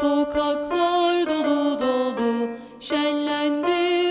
Sokaklar dolu dolu şenlendi